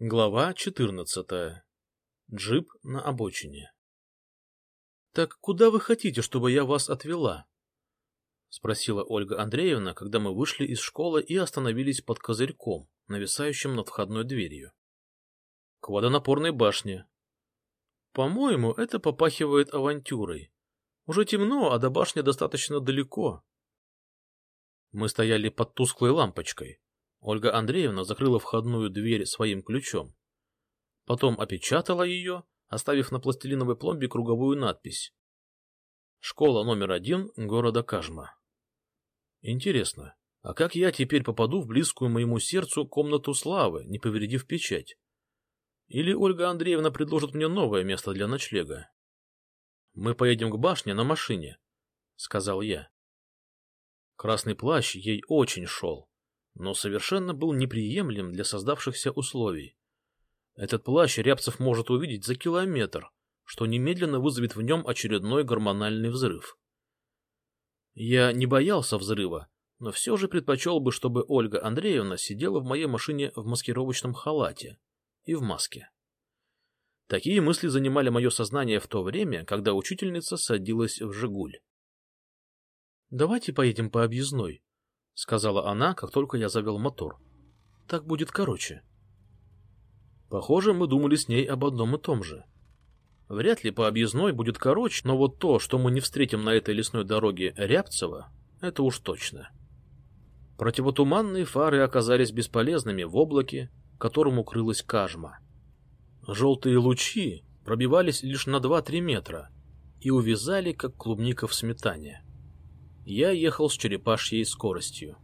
Глава 14. Джип на обочине. «Так куда вы хотите, чтобы я вас отвела?» — спросила Ольга Андреевна, когда мы вышли из школы и остановились под козырьком, нависающим над входной дверью. «К водонапорной башне». «По-моему, это попахивает авантюрой. Уже темно, а до башни достаточно далеко». Мы стояли под тусклой лампочкой. Ольга Андреевна закрыла входную дверь своим ключом. Потом опечатала ее, оставив на пластилиновой пломбе круговую надпись. Школа номер один города Кажма. Интересно, а как я теперь попаду в близкую моему сердцу комнату славы, не повредив печать? Или Ольга Андреевна предложит мне новое место для ночлега? Мы поедем к башне на машине, — сказал я. Красный плащ ей очень шел но совершенно был неприемлем для создавшихся условий. Этот плащ Рябцев может увидеть за километр, что немедленно вызовет в нем очередной гормональный взрыв. Я не боялся взрыва, но все же предпочел бы, чтобы Ольга Андреевна сидела в моей машине в маскировочном халате и в маске. Такие мысли занимали мое сознание в то время, когда учительница садилась в «Жигуль». «Давайте поедем по объездной», — сказала она, как только я завел мотор. — Так будет короче. Похоже, мы думали с ней об одном и том же. Вряд ли по объездной будет короче, но вот то, что мы не встретим на этой лесной дороге Рябцева, это уж точно. Противотуманные фары оказались бесполезными в облаке, которым укрылась Кажма. Желтые лучи пробивались лишь на 2-3 метра и увязали, как клубника в сметане. Я ехал с черепашьей скоростью.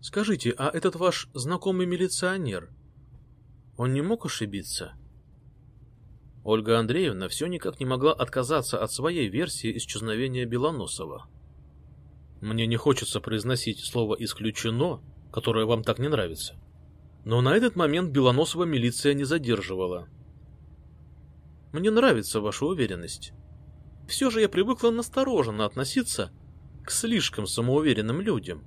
«Скажите, а этот ваш знакомый милиционер, он не мог ошибиться?» Ольга Андреевна все никак не могла отказаться от своей версии исчезновения Белоносова. Мне не хочется произносить слово «исключено», которое вам так не нравится. Но на этот момент Белоносова милиция не задерживала. Мне нравится ваша уверенность. Все же я привыкла настороженно относиться к слишком самоуверенным людям.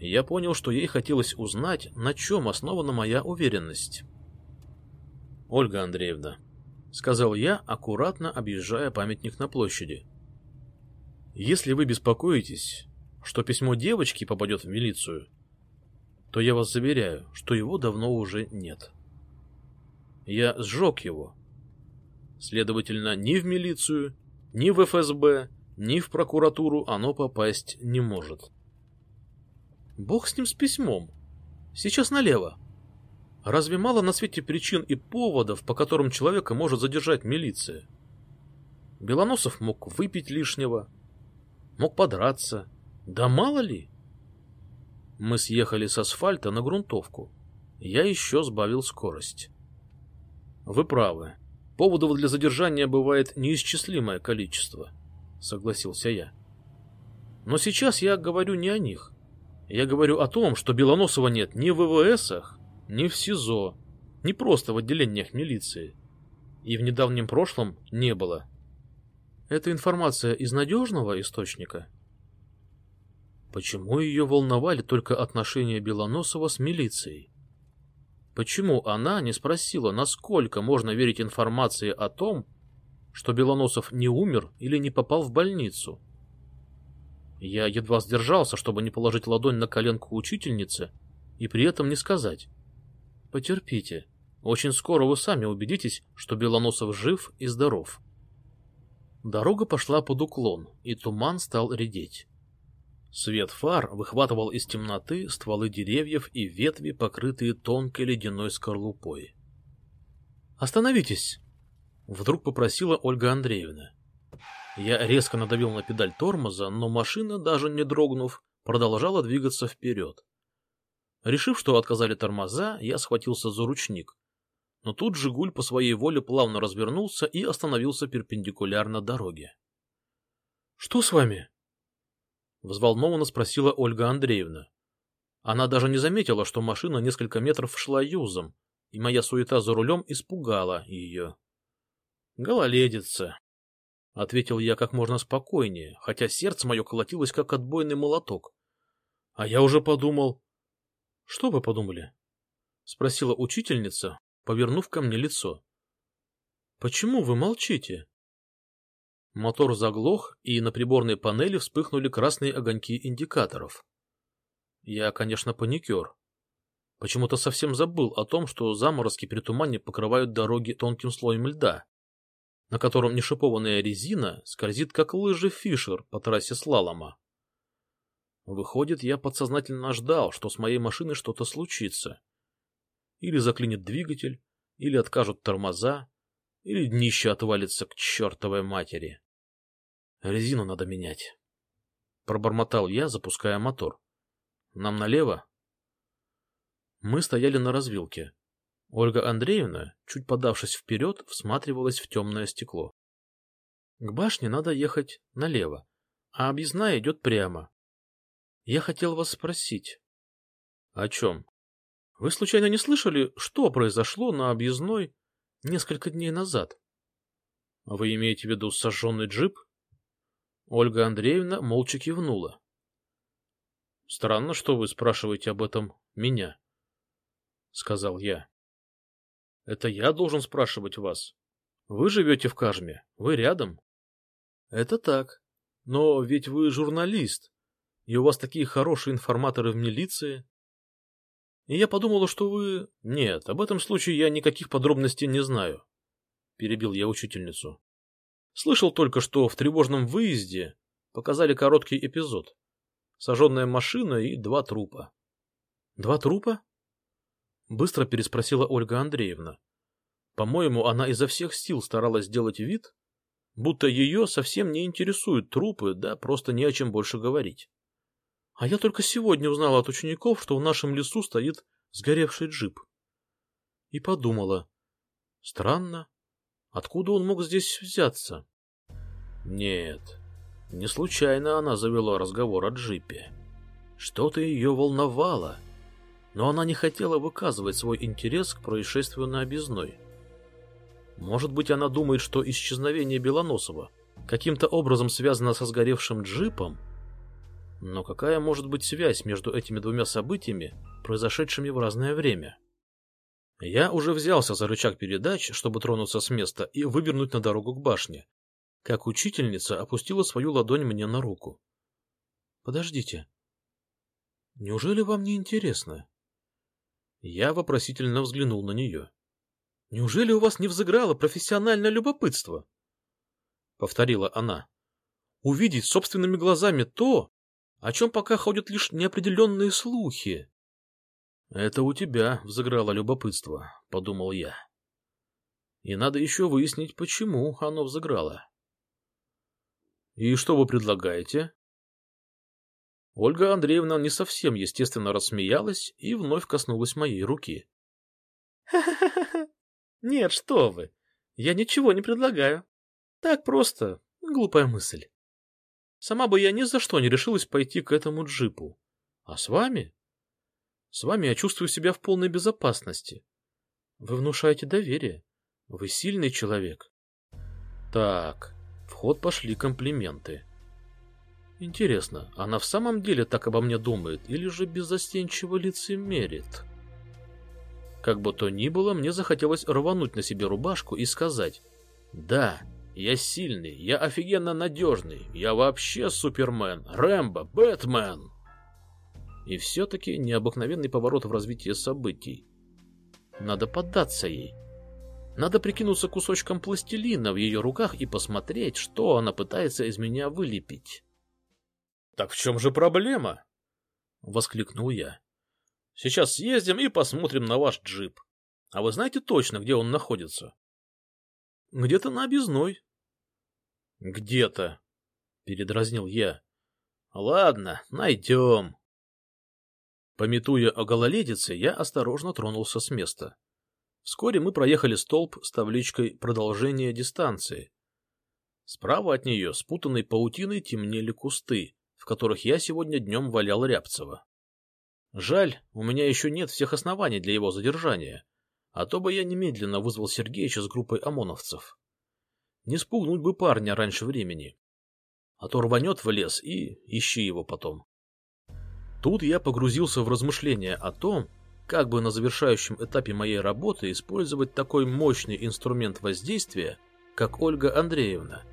Я понял, что ей хотелось узнать, на чем основана моя уверенность. «Ольга Андреевна», — сказал я, аккуратно объезжая памятник на площади, — «если вы беспокоитесь, что письмо девочки попадет в милицию, то я вас заверяю, что его давно уже нет. Я сжег его. Следовательно, ни в милицию, ни в ФСБ, ни в прокуратуру оно попасть не может. Бог с ним с письмом. Сейчас налево. Разве мало на свете причин и поводов, по которым человека может задержать милиция? Белоносов мог выпить лишнего, мог подраться. Да мало ли? Мы съехали с асфальта на грунтовку. Я еще сбавил скорость. Вы правы. Поводов для задержания бывает неисчислимое количество. — согласился я. «Но сейчас я говорю не о них. Я говорю о том, что Белоносова нет ни в ВВСах, ни в СИЗО, ни просто в отделениях милиции. И в недавнем прошлом не было. Это информация из надежного источника?» Почему ее волновали только отношения Белоносова с милицией? Почему она не спросила, насколько можно верить информации о том, что Белоносов не умер или не попал в больницу. Я едва сдержался, чтобы не положить ладонь на коленку учительницы и при этом не сказать. «Потерпите, очень скоро вы сами убедитесь, что Белоносов жив и здоров». Дорога пошла под уклон, и туман стал редеть. Свет фар выхватывал из темноты стволы деревьев и ветви, покрытые тонкой ледяной скорлупой. «Остановитесь!» Вдруг попросила Ольга Андреевна. Я резко надавил на педаль тормоза, но машина, даже не дрогнув, продолжала двигаться вперед. Решив, что отказали тормоза, я схватился за ручник. Но тут «Жигуль» по своей воле плавно развернулся и остановился перпендикулярно дороге. — Что с вами? — взволнованно спросила Ольга Андреевна. Она даже не заметила, что машина несколько метров шла юзом, и моя суета за рулем испугала ее. «Гололедица», — ответил я как можно спокойнее, хотя сердце мое колотилось, как отбойный молоток. А я уже подумал... Что вы подумали? спросила учительница, повернув ко мне лицо. Почему вы молчите? Мотор заглох, и на приборной панели вспыхнули красные огоньки индикаторов. Я, конечно, паникер. Почему-то совсем забыл о том, что заморозки при тумане покрывают дороги тонким слоем льда, на котором нешипованная резина скользит, как лыжи Фишер по трассе слалома. Выходит, я подсознательно ждал, что с моей машиной что-то случится. Или заклинит двигатель, или откажут тормоза, или днище отвалится к чертовой матери. Резину надо менять. Пробормотал я, запуская мотор. Нам налево? Мы стояли на развилке. Ольга Андреевна, чуть подавшись вперед, всматривалась в темное стекло. К башне надо ехать налево, а объездная идет прямо. Я хотел вас спросить. — О чем? Вы случайно не слышали, что произошло на объездной несколько дней назад? — Вы имеете в виду сожженный джип? Ольга Андреевна молча кивнула. — Странно, что вы спрашиваете об этом меня, — сказал я. — Это я должен спрашивать вас. Вы живете в Кажме, вы рядом. — Это так. Но ведь вы журналист, и у вас такие хорошие информаторы в милиции. И я подумала, что вы... Нет, об этом случае я никаких подробностей не знаю, — перебил я учительницу. Слышал только, что в тревожном выезде показали короткий эпизод. Сожженная машина и два трупа. — Два трупа? — быстро переспросила Ольга Андреевна. По-моему, она изо всех сил старалась сделать вид, будто ее совсем не интересуют трупы, да просто не о чем больше говорить. А я только сегодня узнала от учеников, что в нашем лесу стоит сгоревший джип. И подумала, странно, Откуда он мог здесь взяться? Нет, не случайно она завела разговор о джипе. Что-то ее волновало, но она не хотела выказывать свой интерес к происшествию на объездной. Может быть, она думает, что исчезновение Белоносова каким-то образом связано со сгоревшим джипом? Но какая может быть связь между этими двумя событиями, произошедшими в разное время? Я уже взялся за рычаг передач, чтобы тронуться с места и вывернуть на дорогу к башне, как учительница опустила свою ладонь мне на руку. — Подождите. Неужели вам не интересно? Я вопросительно взглянул на нее. — Неужели у вас не взыграло профессиональное любопытство? — повторила она. — Увидеть собственными глазами то, о чем пока ходят лишь неопределенные слухи. «Это у тебя взыграло любопытство», — подумал я. «И надо еще выяснить, почему оно взыграло». «И что вы предлагаете?» Ольга Андреевна не совсем естественно рассмеялась и вновь коснулась моей руки. «Ха-ха-ха! Нет, что вы! Я ничего не предлагаю. Так просто, глупая мысль. Сама бы я ни за что не решилась пойти к этому джипу. А с вами с вами я чувствую себя в полной безопасности. Вы внушаете доверие. Вы сильный человек. Так, в ход пошли комплименты. Интересно, она в самом деле так обо мне думает или же беззастенчиво лицемерит? Как бы то ни было, мне захотелось рвануть на себе рубашку и сказать «Да, я сильный, я офигенно надежный, я вообще Супермен, Рэмбо, Бэтмен!» И все-таки необыкновенный поворот в развитии событий. Надо поддаться ей. Надо прикинуться кусочком пластилина в ее руках и посмотреть, что она пытается из меня вылепить. — Так в чем же проблема? — воскликнул я. — Сейчас съездим и посмотрим на ваш джип. А вы знаете точно, где он находится? — Где-то на объездной. — Где-то, — передразнил я. — Ладно, найдем. Пометуя о гололедице, я осторожно тронулся с места. Вскоре мы проехали столб с табличкой «Продолжение дистанции». Справа от нее, спутанной паутиной, темнели кусты, которых я сегодня днем валял Рябцева. Жаль, у меня еще нет всех оснований для его задержания, а то бы я немедленно вызвал Сергеича с группой ОМОНовцев. Не спугнуть бы парня раньше времени. А то рванет в лес и ищи его потом. Тут я погрузился в размышления о том, как бы на завершающем этапе моей работы использовать такой мощный инструмент воздействия, как Ольга Андреевна.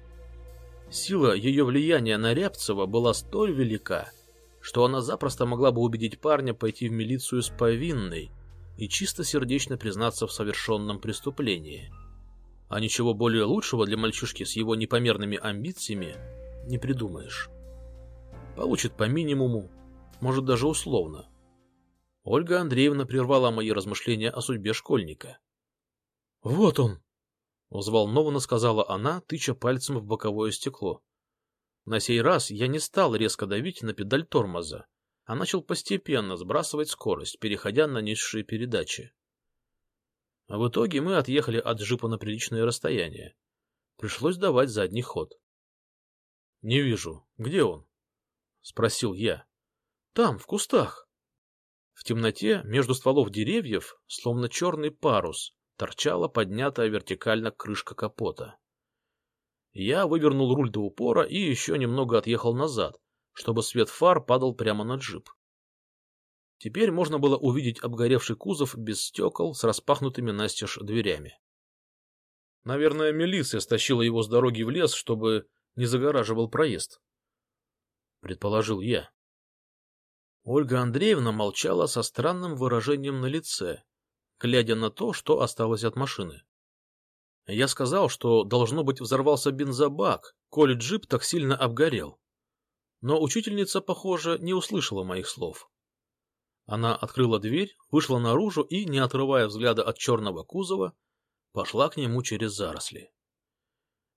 Сила ее влияния на Рябцева была столь велика, что она запросто могла бы убедить парня пойти в милицию с повинной и чисто сердечно признаться в совершенном преступлении. А ничего более лучшего для мальчишки с его непомерными амбициями не придумаешь. Получит по минимуму, может даже условно. Ольга Андреевна прервала мои размышления о судьбе школьника. «Вот он!» — взволнованно сказала она, тыча пальцем в боковое стекло. На сей раз я не стал резко давить на педаль тормоза, а начал постепенно сбрасывать скорость, переходя на низшие передачи. В итоге мы отъехали от джипа на приличное расстояние. Пришлось давать задний ход. — Не вижу. Где он? — спросил я. — Там, в кустах. В темноте, между стволов деревьев, словно черный парус, торчала поднятая вертикально крышка капота. Я вывернул руль до упора и еще немного отъехал назад, чтобы свет фар падал прямо на джип. Теперь можно было увидеть обгоревший кузов без стекол с распахнутыми настежь дверями. Наверное, милиция стащила его с дороги в лес, чтобы не загораживал проезд. Предположил я. Ольга Андреевна молчала со странным выражением на лице, глядя на то, что осталось от машины. Я сказал, что, должно быть, взорвался бензобак, коли джип так сильно обгорел. Но учительница, похоже, не услышала моих слов. Она открыла дверь, вышла наружу и, не отрывая взгляда от черного кузова, пошла к нему через заросли.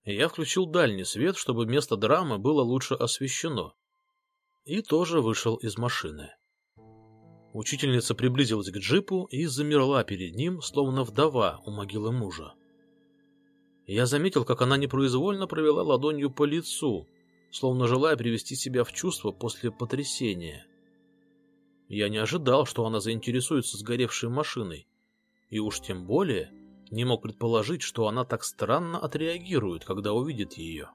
Я включил дальний свет, чтобы место драмы было лучше освещено, и тоже вышел из машины. Учительница приблизилась к джипу и замерла перед ним, словно вдова у могилы мужа. Я заметил, как она непроизвольно провела ладонью по лицу, словно желая привести себя в чувство после потрясения. Я не ожидал, что она заинтересуется сгоревшей машиной, и уж тем более не мог предположить, что она так странно отреагирует, когда увидит ее.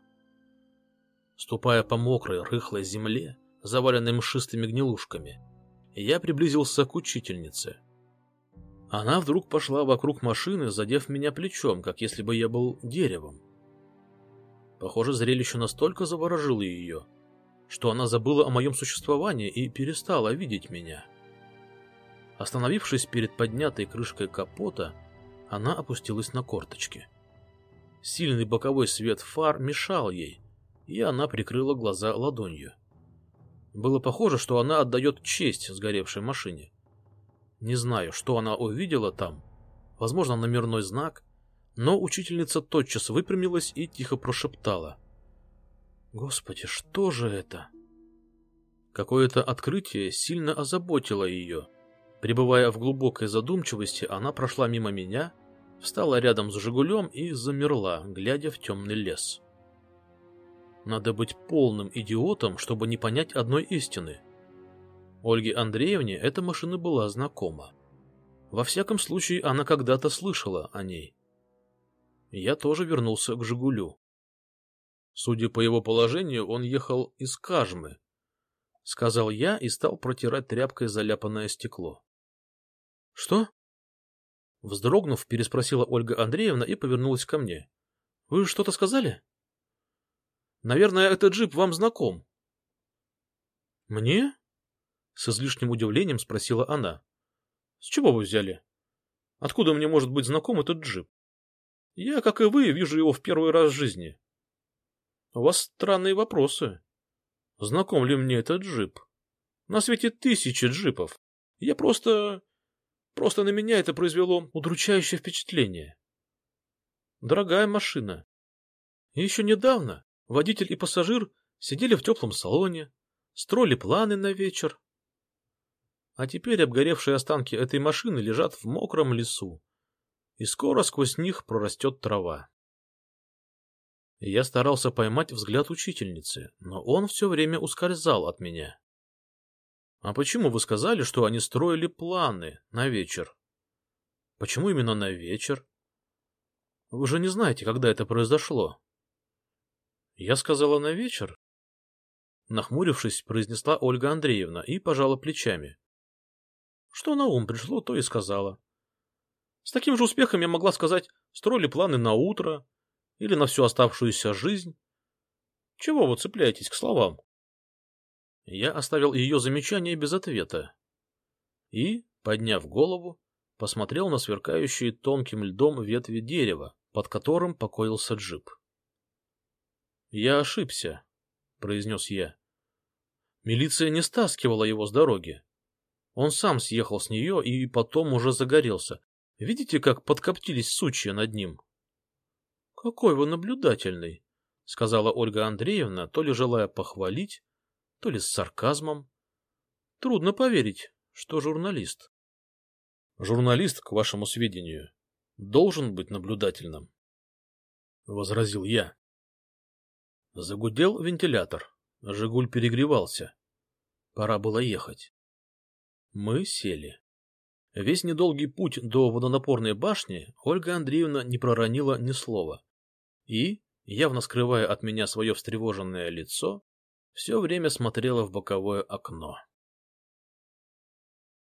Ступая по мокрой, рыхлой земле, заваленной мшистыми гнилушками, я приблизился к учительнице. Она вдруг пошла вокруг машины, задев меня плечом, как если бы я был деревом. Похоже, зрелище настолько заворожило ее, что она забыла о моем существовании и перестала видеть меня. Остановившись перед поднятой крышкой капота, она опустилась на корточки. Сильный боковой свет фар мешал ей, и она прикрыла глаза ладонью. Было похоже, что она отдает честь сгоревшей машине. Не знаю, что она увидела там, возможно, номерной знак, но учительница тотчас выпрямилась и тихо прошептала. Господи, что же это? Какое-то открытие сильно озаботило ее. Пребывая в глубокой задумчивости, она прошла мимо меня, встала рядом с «Жигулем» и замерла, глядя в темный лес. Надо быть полным идиотом, чтобы не понять одной истины. Ольге Андреевне эта машина была знакома. Во всяком случае, она когда-то слышала о ней. Я тоже вернулся к «Жигулю». Судя по его положению, он ехал из Кажмы, — сказал я и стал протирать тряпкой заляпанное стекло. — Что? Вздрогнув, переспросила Ольга Андреевна и повернулась ко мне. — Вы что-то сказали? — Наверное, этот джип вам знаком. — Мне? — с излишним удивлением спросила она. — С чего вы взяли? Откуда мне может быть знаком этот джип? Я, как и вы, вижу его в первый раз в жизни. У вас странные вопросы. Знаком ли мне этот джип? На свете тысячи джипов. Я просто... Просто на меня это произвело удручающее впечатление. Дорогая машина. Еще недавно водитель и пассажир сидели в теплом салоне, строили планы на вечер. А теперь обгоревшие останки этой машины лежат в мокром лесу, и скоро сквозь них прорастет трава. Я старался поймать взгляд учительницы, но он все время ускользал от меня. — А почему вы сказали, что они строили планы на вечер? — Почему именно на вечер? — Вы же не знаете, когда это произошло. — Я сказала на вечер. Нахмурившись, произнесла Ольга Андреевна и пожала плечами. Что на ум пришло, то и сказала. С таким же успехом я могла сказать, строили планы на утро или на всю оставшуюся жизнь. Чего вы цепляетесь к словам? Я оставил ее замечание без ответа и, подняв голову, посмотрел на сверкающие тонким льдом ветви дерева, под которым покоился джип. «Я ошибся», — произнес я. Милиция не стаскивала его с дороги. Он сам съехал с нее и потом уже загорелся. Видите, как подкоптились сучья над ним? — Какой вы наблюдательный, — сказала Ольга Андреевна, то ли желая похвалить, то ли с сарказмом. Трудно поверить, что журналист. Журналист, к вашему сведению, должен быть наблюдательным, — возразил я. Загудел вентилятор. Жигуль перегревался. Пора было ехать. Мы сели. Весь недолгий путь до водонапорной башни Ольга Андреевна не проронила ни слова. И, явно скрывая от меня свое встревоженное лицо, все время смотрела в боковое окно.